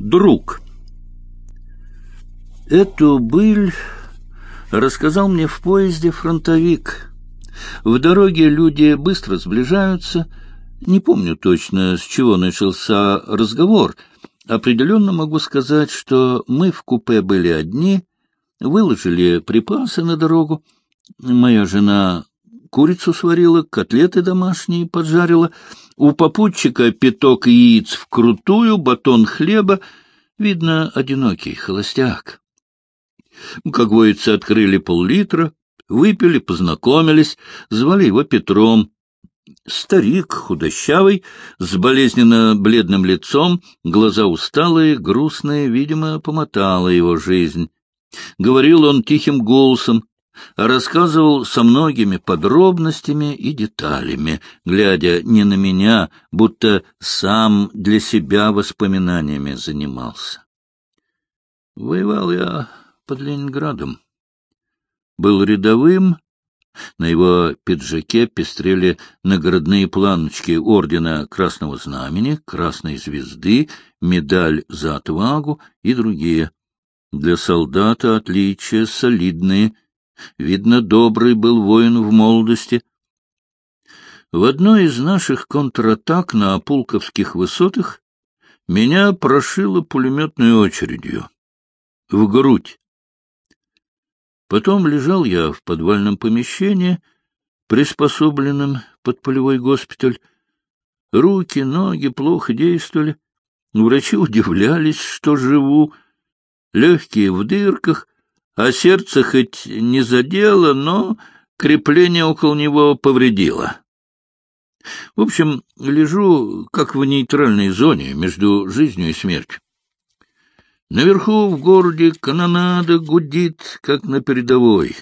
Друг. Эту быль рассказал мне в поезде фронтовик. В дороге люди быстро сближаются. Не помню точно, с чего начался разговор. Определенно могу сказать, что мы в купе были одни, выложили припасы на дорогу. Моя жена курицу сварила, котлеты домашние поджарила, у попутчика пяток яиц вкрутую, батон хлеба, видно, одинокий холостяк. Как водится, открыли пол-литра, выпили, познакомились, звали его Петром. Старик, худощавый, с болезненно бледным лицом, глаза усталые, грустные, видимо, помотала его жизнь. Говорил он тихим голосом, рассказывал со многими подробностями и деталями, глядя не на меня, будто сам для себя воспоминаниями занимался. Воевал я под Ленинградом. Был рядовым, на его пиджаке пестрели наградные планочки ордена Красного Знамени, Красной Звезды, медаль за отвагу и другие. Для солдата отличия солидные — Видно, добрый был воин в молодости. В одной из наших контратак на Пулковских высотах меня прошило пулеметной очередью. В грудь. Потом лежал я в подвальном помещении, приспособленном под полевой госпиталь. Руки, ноги плохо действовали. Врачи удивлялись, что живу. Легкие в дырках, а сердце хоть не задело, но крепление около него повредило. В общем, лежу как в нейтральной зоне между жизнью и смертью. Наверху в городе канонада гудит, как на передовой.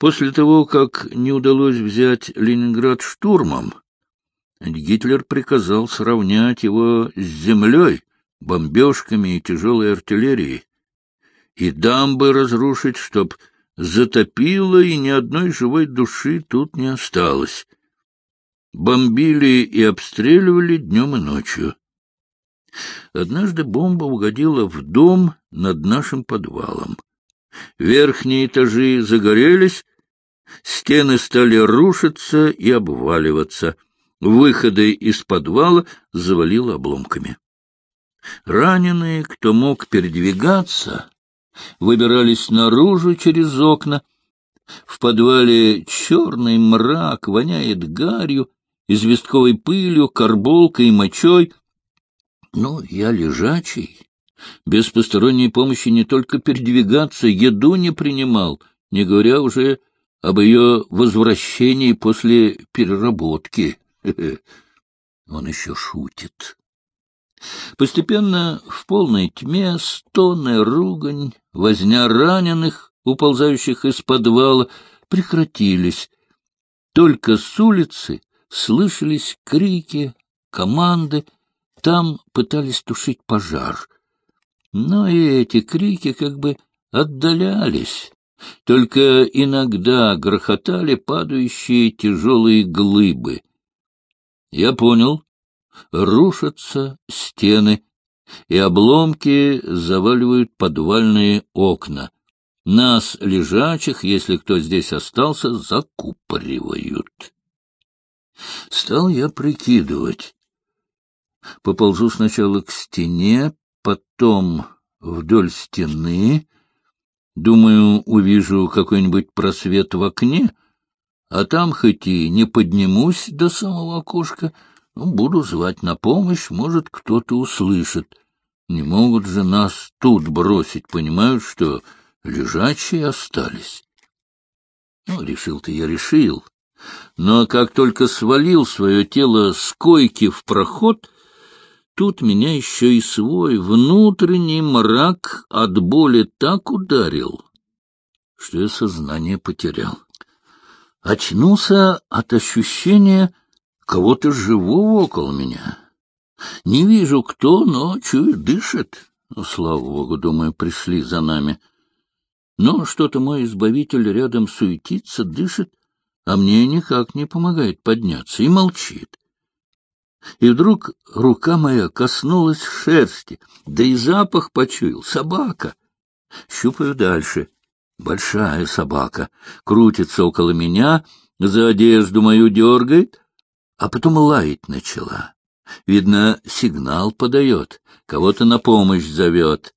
После того, как не удалось взять Ленинград штурмом, Гитлер приказал сравнять его с землей, бомбежками и тяжелой артиллерией и дамбы разрушить, чтоб затопило, и ни одной живой души тут не осталось. Бомбили и обстреливали днем и ночью. Однажды бомба угодила в дом над нашим подвалом. Верхние этажи загорелись, стены стали рушиться и обваливаться. Выходы из подвала завалило обломками. Раненые, кто мог передвигаться, выбирались наружу через окна. В подвале черный мрак воняет гарью, известковой пылью, карболкой и мочой. Ну, я лежачий. Без посторонней помощи не только передвигаться, еду не принимал, не говоря уже об ее возвращении после переработки. Он еще шутит. Постепенно в полной тьме стоны, ругань, возня раненых, уползающих из подвала, прекратились. Только с улицы слышались крики, команды, там пытались тушить пожар. Но и эти крики как бы отдалялись. Только иногда грохотали падающие тяжелые глыбы. Я понял, рушатся стены, и обломки заваливают подвальные окна. Нас, лежачих, если кто здесь остался, закупоривают. Стал я прикидывать. Поползу сначала к стене, потом вдоль стены. Думаю, увижу какой-нибудь просвет в окне, а там хоть и не поднимусь до самого окошка, буду звать на помощь, может, кто-то услышит. Не могут же нас тут бросить, понимают, что лежачие остались. Ну, решил-то я решил. Но как только свалил свое тело с койки в проход, тут меня еще и свой внутренний мрак от боли так ударил, что я сознание потерял. Очнулся от ощущения кого-то живого около меня. Не вижу, кто, но чую, дышит. Ну, слава богу, думаю, пришли за нами. Но что-то мой избавитель рядом суетится, дышит, а мне никак не помогает подняться и молчит. И вдруг рука моя коснулась шерсти, да и запах почуял. Собака. Щупаю дальше. Большая собака. Крутится около меня, за одежду мою дергает, а потом лаять начала. Видно, сигнал подает, кого-то на помощь зовет.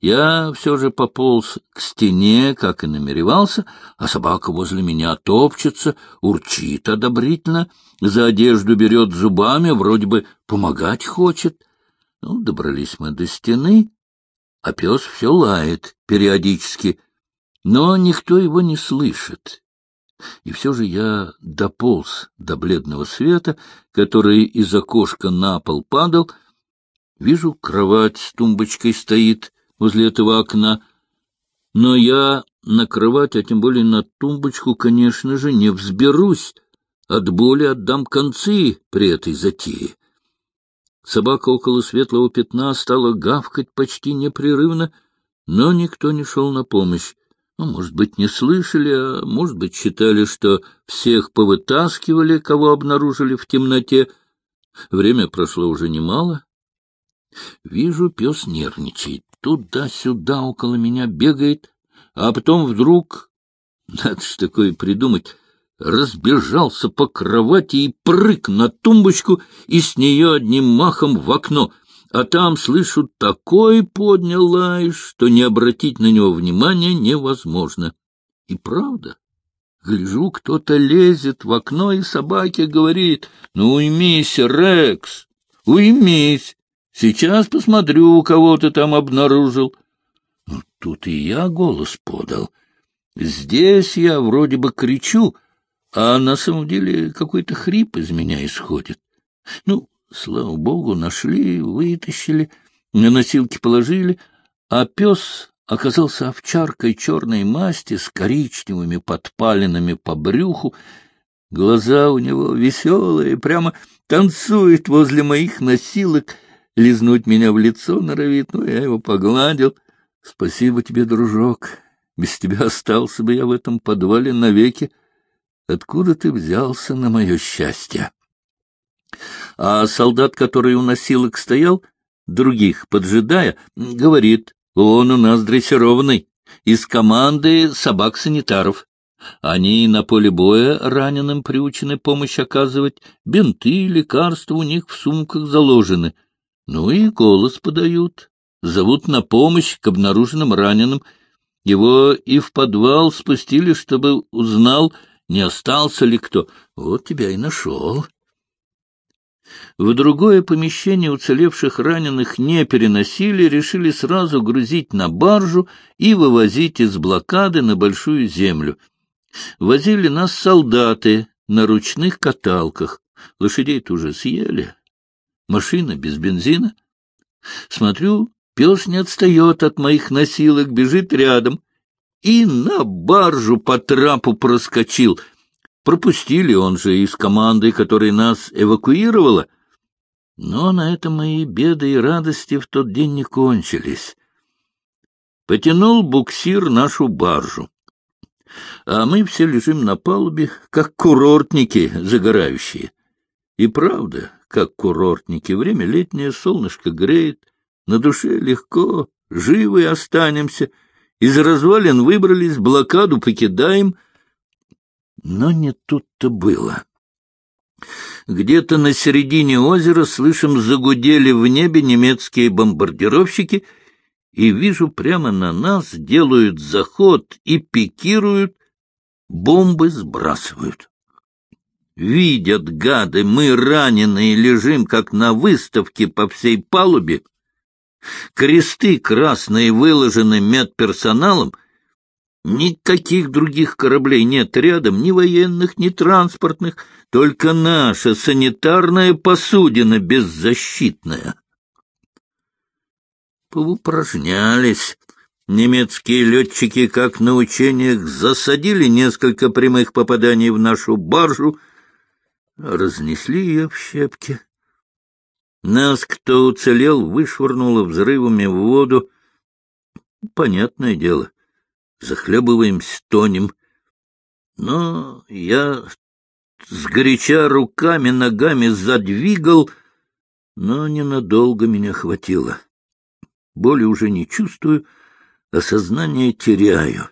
Я все же пополз к стене, как и намеревался, а собака возле меня топчется, урчит одобрительно, за одежду берет зубами, вроде бы помогать хочет. Ну, добрались мы до стены, а пес все лает периодически, но никто его не слышит. И все же я дополз до бледного света, который из окошка на пол падал. Вижу, кровать с тумбочкой стоит возле этого окна, но я на кровать, а тем более на тумбочку, конечно же, не взберусь. От боли отдам концы при этой затее. Собака около светлого пятна стала гавкать почти непрерывно, но никто не шел на помощь. Ну, может быть, не слышали, а может быть, считали, что всех повытаскивали, кого обнаружили в темноте. Время прошло уже немало. Вижу, пес нервничает, туда-сюда около меня бегает, а потом вдруг, надо ж такое придумать, разбежался по кровати и прыг на тумбочку и с нее одним махом в окно, а там, слышу, такой поднял лай, что не обратить на него внимания невозможно. И правда, гляжу, кто-то лезет в окно, и собаке говорит, «Ну, уймись, Рекс, уймись, сейчас посмотрю, кого ты там обнаружил». Ну, тут и я голос подал. Здесь я вроде бы кричу, — а на самом деле какой-то хрип из меня исходит. Ну, слава богу, нашли, вытащили, на носилки положили, а пес оказался овчаркой черной масти с коричневыми подпалинами по брюху. Глаза у него веселые, прямо танцует возле моих носилок, лизнуть меня в лицо норовит, ну, я его погладил. Спасибо тебе, дружок, без тебя остался бы я в этом подвале навеки. Откуда ты взялся на мое счастье? А солдат, который у носилок стоял, других поджидая, говорит, он у нас дрессированный, из команды собак-санитаров. Они на поле боя раненым приучены помощь оказывать, бинты, лекарства у них в сумках заложены. Ну и голос подают, зовут на помощь к обнаруженным раненым. Его и в подвал спустили, чтобы узнал, не остался ли кто. Вот тебя и нашел. В другое помещение уцелевших раненых не переносили, решили сразу грузить на баржу и вывозить из блокады на Большую Землю. Возили нас солдаты на ручных каталках. Лошадей-то уже съели. Машина без бензина. Смотрю, пес не отстает от моих носилок, бежит рядом и на баржу по трапу проскочил. Пропустили он же из команды, которая нас эвакуировала. Но на этом мои беды и радости в тот день не кончились. Потянул буксир нашу баржу. А мы все лежим на палубе, как курортники загорающие. И правда, как курортники, время летнее, солнышко греет, на душе легко, живы останемся — из развалин выбрались, блокаду покидаем. Но не тут-то было. Где-то на середине озера слышим загудели в небе немецкие бомбардировщики, и вижу прямо на нас делают заход и пикируют, бомбы сбрасывают. Видят гады, мы раненые лежим, как на выставке по всей палубе, Кресты красные выложены медперсоналом. Никаких других кораблей нет рядом, ни военных, ни транспортных, только наша санитарная посудина беззащитная. Поупражнялись. Немецкие летчики, как на учениях, засадили несколько прямых попаданий в нашу баржу, разнесли ее в щепки. Нас, кто уцелел, вышвырнуло взрывами в воду. Понятное дело, захлебываемся, тонем. Но я сгоряча руками, ногами задвигал, но ненадолго меня хватило. Боли уже не чувствую, а сознание теряю.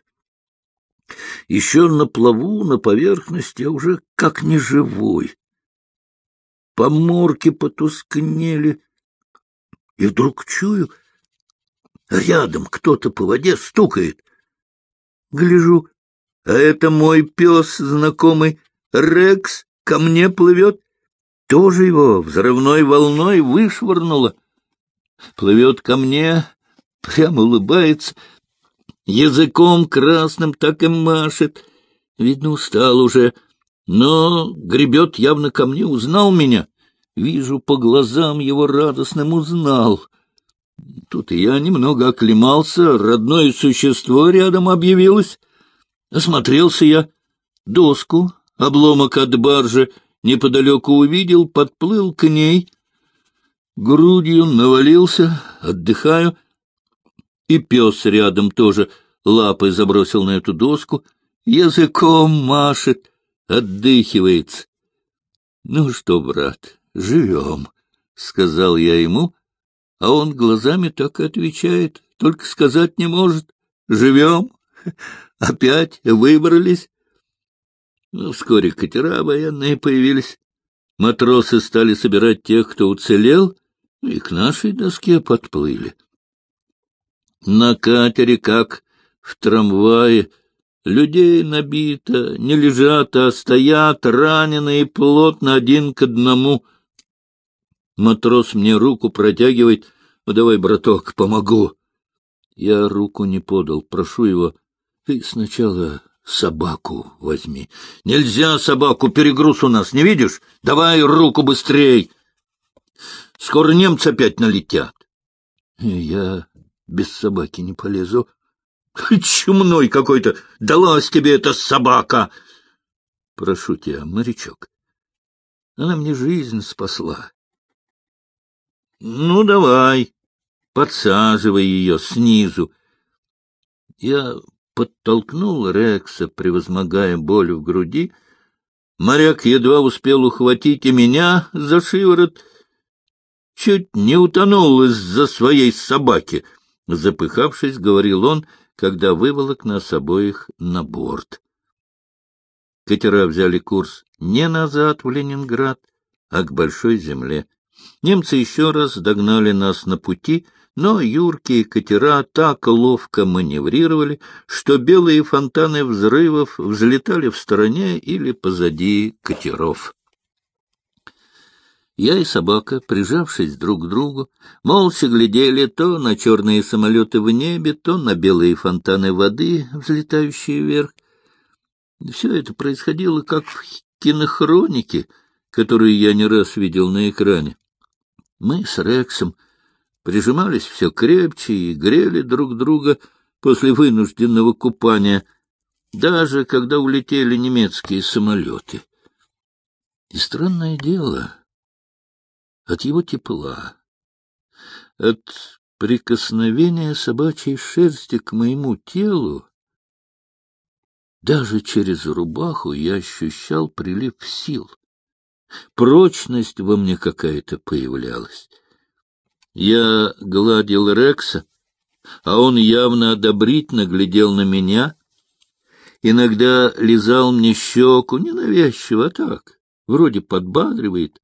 Еще на плаву, на поверхности, а уже как неживой. Поморки потускнели, и вдруг чую, рядом кто-то по воде стукает. Гляжу, а это мой пес знакомый, Рекс, ко мне плывет. Тоже его взрывной волной вышвырнуло. Плывет ко мне, прямо улыбается, языком красным так и машет. Видно, устал уже, но гребет явно ко мне, узнал меня. Вижу, по глазам его радостным узнал. Тут я немного оклемался, родное существо рядом объявилось. Осмотрелся я, доску, обломок от баржи неподалеку увидел, подплыл к ней. Грудью навалился, отдыхаю, и пес рядом тоже лапой забросил на эту доску, языком машет, отдыхивается. — Ну что, брат, живем, — сказал я ему, а он глазами так и отвечает, только сказать не может. Живем, опять выбрались. Ну, вскоре катера военные появились. Матросы стали собирать тех, кто уцелел, и к нашей доске подплыли. На катере, как в трамвае, людей набито, не лежат, а стоят раненые плотно один к одному. Матрос мне руку протягивает. «Ну, давай, браток, помогу. Я руку не подал, прошу его. Ты сначала собаку возьми. Нельзя собаку, перегруз у нас, не видишь? Давай руку быстрей. Скоро немцы опять налетят. Я без собаки не полезу. Чумной какой-то! Далась тебе эта собака! Прошу тебя, морячок, она мне жизнь спасла. Ну, давай, подсаживай ее снизу. Я подтолкнул Рекса, превозмогая боль в груди. Моряк едва успел ухватить и меня за шиворот. Чуть не утонул из-за своей собаки —— запыхавшись, говорил он, когда выволок нас обоих на борт. Катера взяли курс не назад в Ленинград, а к Большой земле. Немцы еще раз догнали нас на пути, но юркие катера так ловко маневрировали, что белые фонтаны взрывов взлетали в стороне или позади катеров. Я и собака, прижавшись друг к другу, молча глядели то на черные самолеты в небе, то на белые фонтаны воды, взлетающие вверх. Все это происходило как в кинохронике, которую я не раз видел на экране. Мы с Рексом прижимались все крепче и грели друг друга после вынужденного купания, даже когда улетели немецкие самолеты. И странное дело от его тепла, от прикосновения собачьей шерсти к моему телу, даже через рубаху я ощущал прилив сил. Прочность во мне какая-то появлялась. Я гладил Рекса, а он явно одобрительно глядел на меня, иногда лизал мне щеку, ненавязчиво, а так, вроде подбадривает,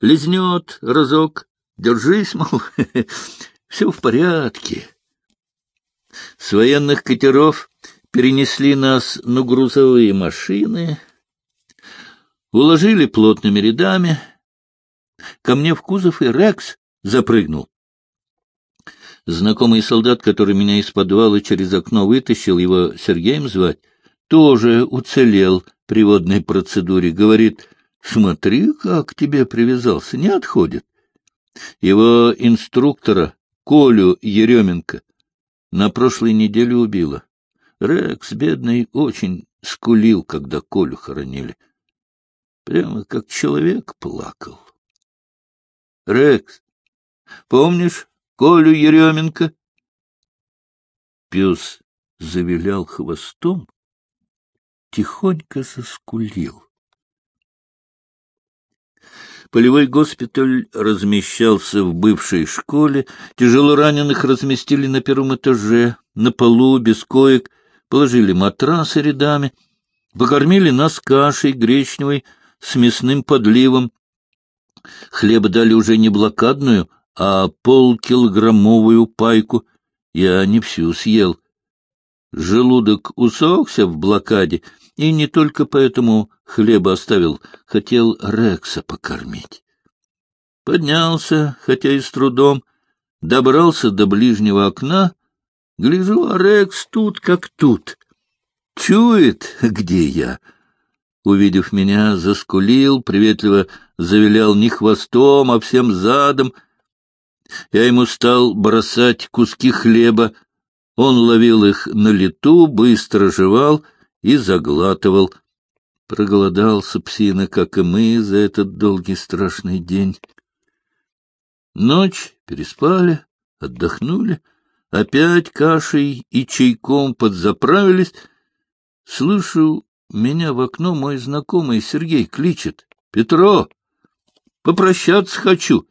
Лизнет разок, держись, мол, все в порядке. С военных катеров перенесли нас на грузовые машины, уложили плотными рядами. Ко мне в кузов и Рекс запрыгнул. Знакомый солдат, который меня из подвала через окно вытащил, его Сергеем звать, тоже уцелел при водной процедуре. Говорит, Смотри, как к тебе привязался, не отходит. Его инструктора, Колю Еременко, на прошлой неделе убила. Рекс, бедный, очень скулил, когда Колю хоронили. Прямо как человек плакал. Рекс, помнишь Колю Еременко? Пес завилял хвостом, тихонько заскулил. Полевой госпиталь размещался в бывшей школе, тяжело раненых разместили на первом этаже, на полу, без коек, положили матрасы рядами, покормили нас кашей гречневой с мясным подливом. Хлеба дали уже не блокадную, а полкилограммовую пайку. Я не всю съел. Желудок усохся в блокаде, и не только поэтому хлеба оставил, хотел Рекса покормить. Поднялся, хотя и с трудом, добрался до ближнего окна, гляжу, а Рекс тут как тут. Чует, где я. Увидев меня, заскулил, приветливо завилял не хвостом, а всем задом. Я ему стал бросать куски хлеба. Он ловил их на лету, быстро жевал и заглатывал. Проголодался псина, как и мы, за этот долгий страшный день. Ночь переспали, отдохнули, опять кашей и чайком подзаправились. Слышу, меня в окно мой знакомый Сергей кличет. — Петро, попрощаться хочу.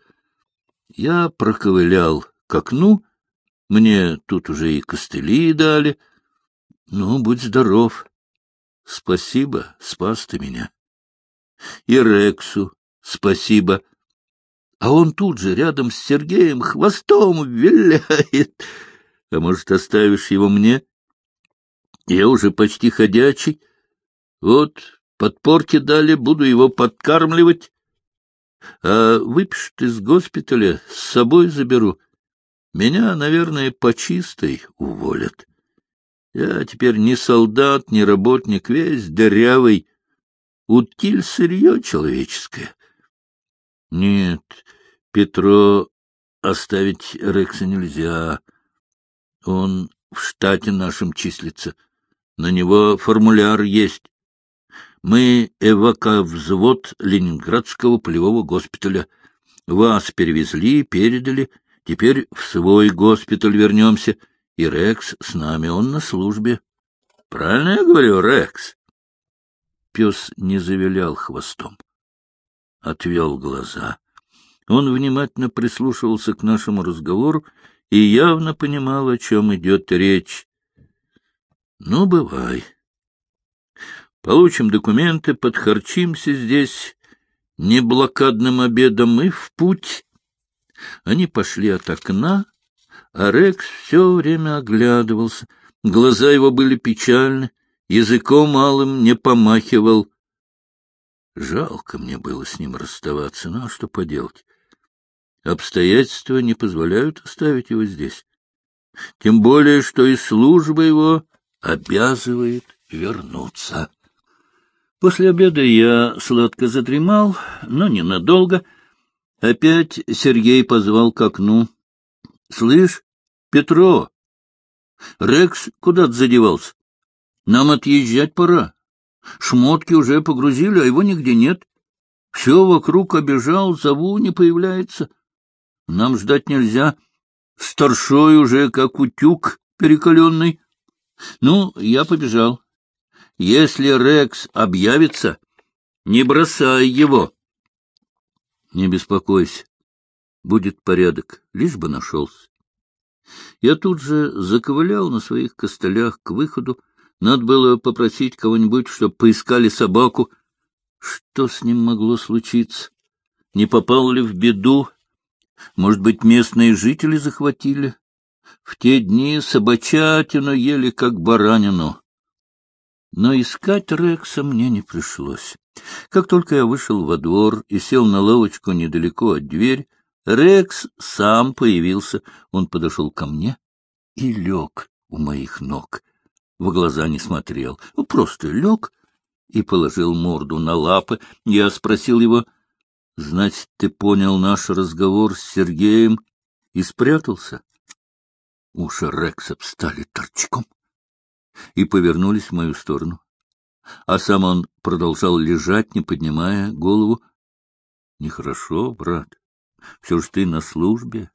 Я проковылял к окну, мне тут уже и костыли дали. Ну, будь здоров. Спасибо, спас ты меня. И Рексу спасибо. А он тут же, рядом с Сергеем, хвостом виляет. А может, оставишь его мне? Я уже почти ходячий. Вот, подпорки дали, буду его подкармливать. А выпишут из госпиталя, с собой заберу. Меня, наверное, по чистой уволят. Я теперь не солдат, не работник, весь дырявый. Утиль сырье человеческое. Нет, Петро оставить Рекса нельзя. Он в штате нашем числится. На него формуляр есть. Мы эваковзвод Ленинградского полевого госпиталя. Вас перевезли, передали. Теперь в свой госпиталь вернемся. И Рекс с нами, он на службе. Правильно я говорю, Рекс? Пес не завилял хвостом. Отвел глаза. Он внимательно прислушивался к нашему разговору и явно понимал, о чем идет речь. — Ну, бывай. Получим документы, подхарчимся здесь неблокадным обедом и в путь. Они пошли от окна, а Рекс все время оглядывался. Глаза его были печальны, языком малым не помахивал. Жалко мне было с ним расставаться, ну а что поделать? Обстоятельства не позволяют оставить его здесь. Тем более, что и служба его обязывает вернуться. После обеда я сладко задремал, но ненадолго. Опять Сергей позвал к окну. — Слышь, Петро, Рекс куда-то задевался. Нам отъезжать пора. Шмотки уже погрузили, а его нигде нет. Все вокруг обежал, зову, не появляется. Нам ждать нельзя. Старшой уже как утюг перекаленный. Ну, я побежал. Если Рекс объявится, не бросай его. Не беспокойся. Будет порядок, лишь бы нашелся. Я тут же заковылял на своих костылях к выходу. Надо было попросить кого-нибудь, чтобы поискали собаку. Что с ним могло случиться? Не попал ли в беду? Может быть, местные жители захватили? В те дни собачатину ели как баранину. Но искать Рекса мне не пришлось. Как только я вышел во двор и сел на лавочку недалеко от двери, Рекс сам появился. Он подошел ко мне и лег у моих ног. В глаза не смотрел, ну, просто лег и положил морду на лапы. Я спросил его, «Значит, ты понял наш разговор с Сергеем и спрятался?» Уши Рекса встали торчком и повернулись в мою сторону. А сам он продолжал лежать, не поднимая голову. — Нехорошо, брат. Все ж ты на службе.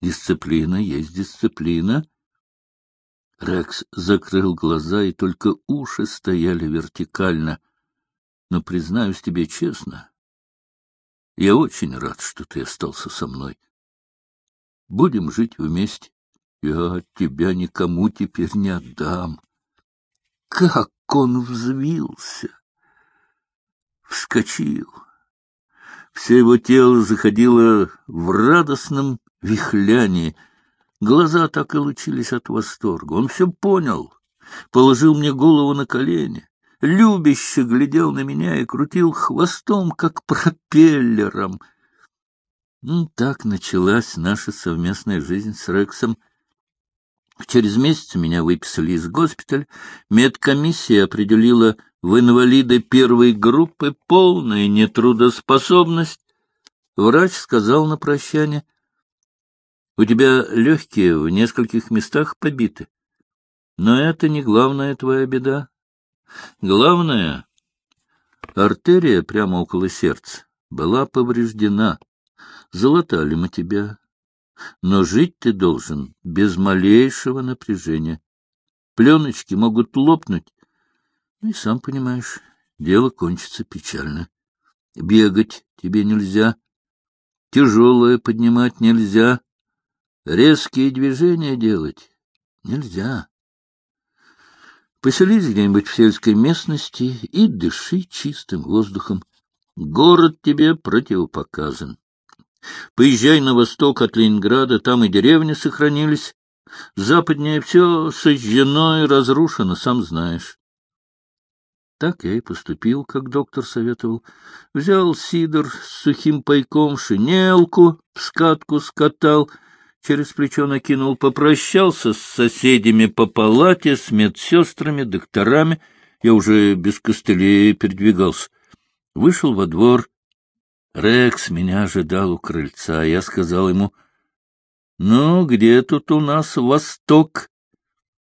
Дисциплина есть дисциплина. Рекс закрыл глаза, и только уши стояли вертикально. Но, признаюсь тебе честно, Я очень рад, что ты остался со мной. Будем жить вместе. Я тебя никому теперь не отдам. Как он взвился! Вскочил. Все его тело заходило в радостном вихлянии. Глаза так и лучились от восторга. Он все понял. Положил мне голову на колени. Любяще глядел на меня и крутил хвостом, как пропеллером. Ну, так началась наша совместная жизнь с Рексом. Через месяц меня выписали из госпиталя. Медкомиссия определила в инвалиды первой группы полная нетрудоспособность. Врач сказал на прощание, — У тебя легкие в нескольких местах побиты. Но это не главная твоя беда. Главное, артерия прямо около сердца была повреждена. Залатали мы тебя. Но жить ты должен без малейшего напряжения. Пленочки могут лопнуть, ну и сам понимаешь, дело кончится печально. Бегать тебе нельзя, тяжелое поднимать нельзя, резкие движения делать нельзя. Поселись где-нибудь в сельской местности и дыши чистым воздухом. Город тебе противопоказан. Поезжай на восток от Ленинграда, там и деревни сохранились. Западнее все сожжено и разрушено, сам знаешь. Так я и поступил, как доктор советовал. Взял сидор с сухим пайком, шинелку, в скатку скатал, через плечо накинул, попрощался с соседями по палате, с медсестрами, докторами. Я уже без костылей передвигался. Вышел во двор. Рекс меня ожидал у крыльца. Я сказал ему, — Ну, где тут у нас восток?